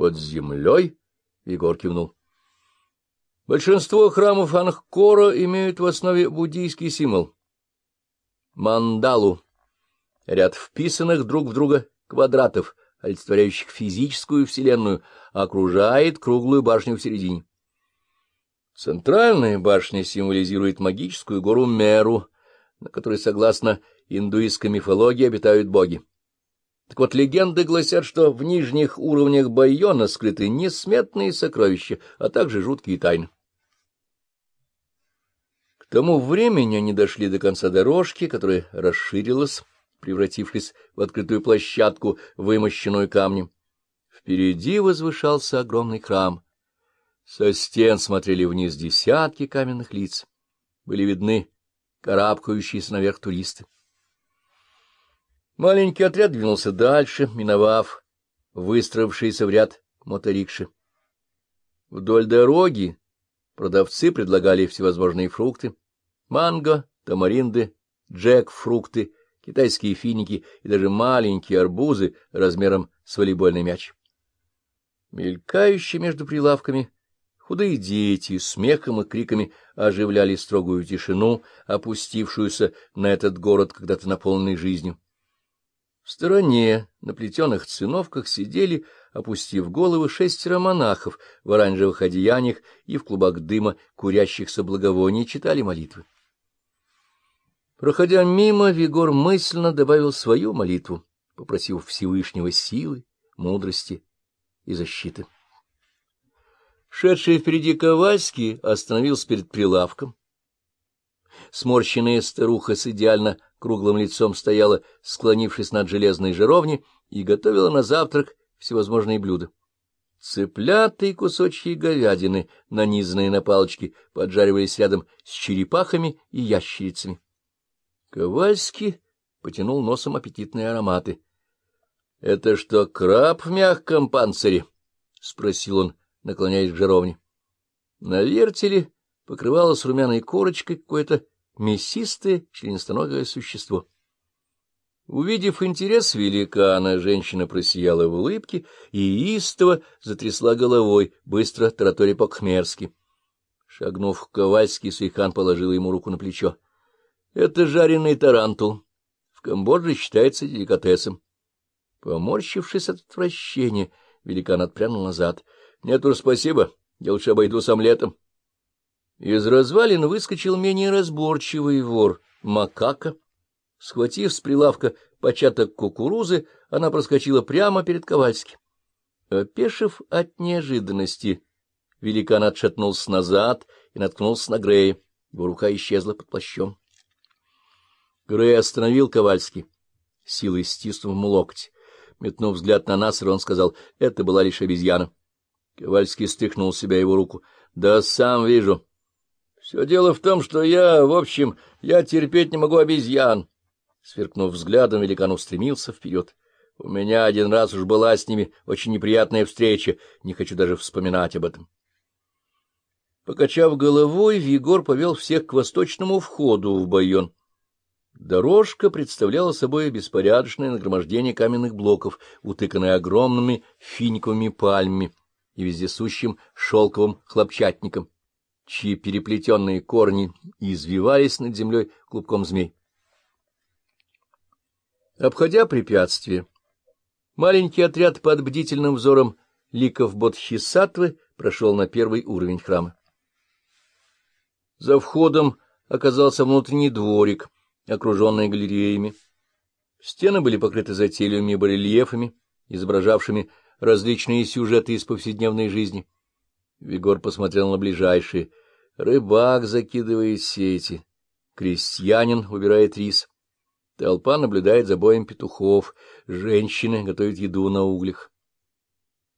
Под землей? Егор кивнул. Большинство храмов Ангкора имеют в основе буддийский символ — мандалу, ряд вписанных друг в друга квадратов, олицетворяющих физическую вселенную, окружает круглую башню в середине. Центральная башня символизирует магическую гору Меру, на которой, согласно индуистской мифологии, обитают боги. Так вот, легенды гласят, что в нижних уровнях Байона скрыты несметные сокровища, а также жуткие тайны. К тому времени они дошли до конца дорожки, которая расширилась, превратившись в открытую площадку, вымощенную камнем. Впереди возвышался огромный храм. Со стен смотрели вниз десятки каменных лиц. Были видны карабкающиеся наверх туристы. Маленький отряд двинулся дальше, миновав выстроившиеся в ряд моторикши. Вдоль дороги продавцы предлагали всевозможные фрукты — манго, тамаринды, джек-фрукты, китайские финики и даже маленькие арбузы размером с волейбольный мяч. Мелькающие между прилавками худые дети с смехом и криками оживляли строгую тишину, опустившуюся на этот город, когда-то наполненный жизнью. В стороне, на плетеных циновках, сидели, опустив головы, шестеро монахов в оранжевых одеяниях и в клубах дыма, курящихся благовоний, читали молитвы. Проходя мимо, Вигор мысленно добавил свою молитву, попросив Всевышнего силы, мудрости и защиты. Шедший впереди Ковальский остановился перед прилавком. Сморщенная старуха с идеально круглым лицом стояла, склонившись над железной жаровней, и готовила на завтрак всевозможные блюда. Цыплята и кусочки говядины, нанизанные на палочки, поджаривались рядом с черепахами и ящерицами. Ковальский потянул носом аппетитные ароматы. — Это что, краб в мягком панцире? — спросил он, наклоняясь к жаровне. На вертеле покрывалось румяной корочкой какое-то мясистое членистоногое существо. Увидев интерес великана, женщина просияла в улыбке и истово затрясла головой, быстро тараторя по-кхмерски. Шагнув к Ковальски, Суйхан положила ему руку на плечо. Это жареный тарантул. В Камбодже считается деликатесом. Поморщившись от отвращения, великан отпрянул назад. — Нет уж, спасибо, я лучше обойдусь омлетом. Из развалин выскочил менее разборчивый вор — макака. Схватив с прилавка початок кукурузы, она проскочила прямо перед Ковальским. Опешив от неожиданности, великан отшатнулся назад и наткнулся на Грея. Его рука исчезла под плащом. Грей остановил Ковальский, силой стиснув ему локоть. Метнув взгляд на нас, он сказал, это была лишь обезьяна. Ковальский стряхнул себя его руку. — Да сам вижу. Все дело в том, что я, в общем, я терпеть не могу обезьян. Сверкнув взглядом, великан устремился вперед. У меня один раз уж была с ними очень неприятная встреча, не хочу даже вспоминать об этом. Покачав головой, Егор повел всех к восточному входу в Байон. Дорожка представляла собой беспорядочное нагромождение каменных блоков, утыканное огромными финиковыми пальмами и вездесущим шелковым хлопчатником, чьи переплетенные корни извивались над землей клубком змей. Обходя препятствие, маленький отряд под бдительным взором ликов Бодхисаттвы прошел на первый уровень храма. За входом оказался внутренний дворик — окруженная галереями. Стены были покрыты затейливыми барельефами, изображавшими различные сюжеты из повседневной жизни. Вигор посмотрел на ближайшие. Рыбак закидывает сети, крестьянин убирает рис. Толпа наблюдает за боем петухов, женщины готовят еду на углях.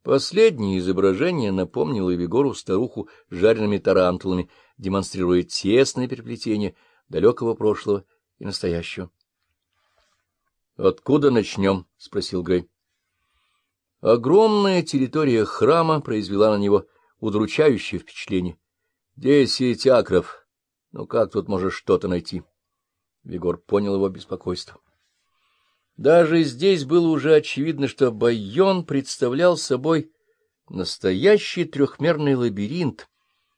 Последнее изображение напомнило Вигору старуху с жареными тарантулами, демонстрируя тесное переплетение далекого прошлого и настоящего. — Откуда начнем? — спросил Грей. Огромная территория храма произвела на него удручающее впечатление. Десять акров. Ну как тут можешь что-то найти? Вигор понял его беспокойство. Даже здесь было уже очевидно, что Байон представлял собой Настоящий трехмерный лабиринт,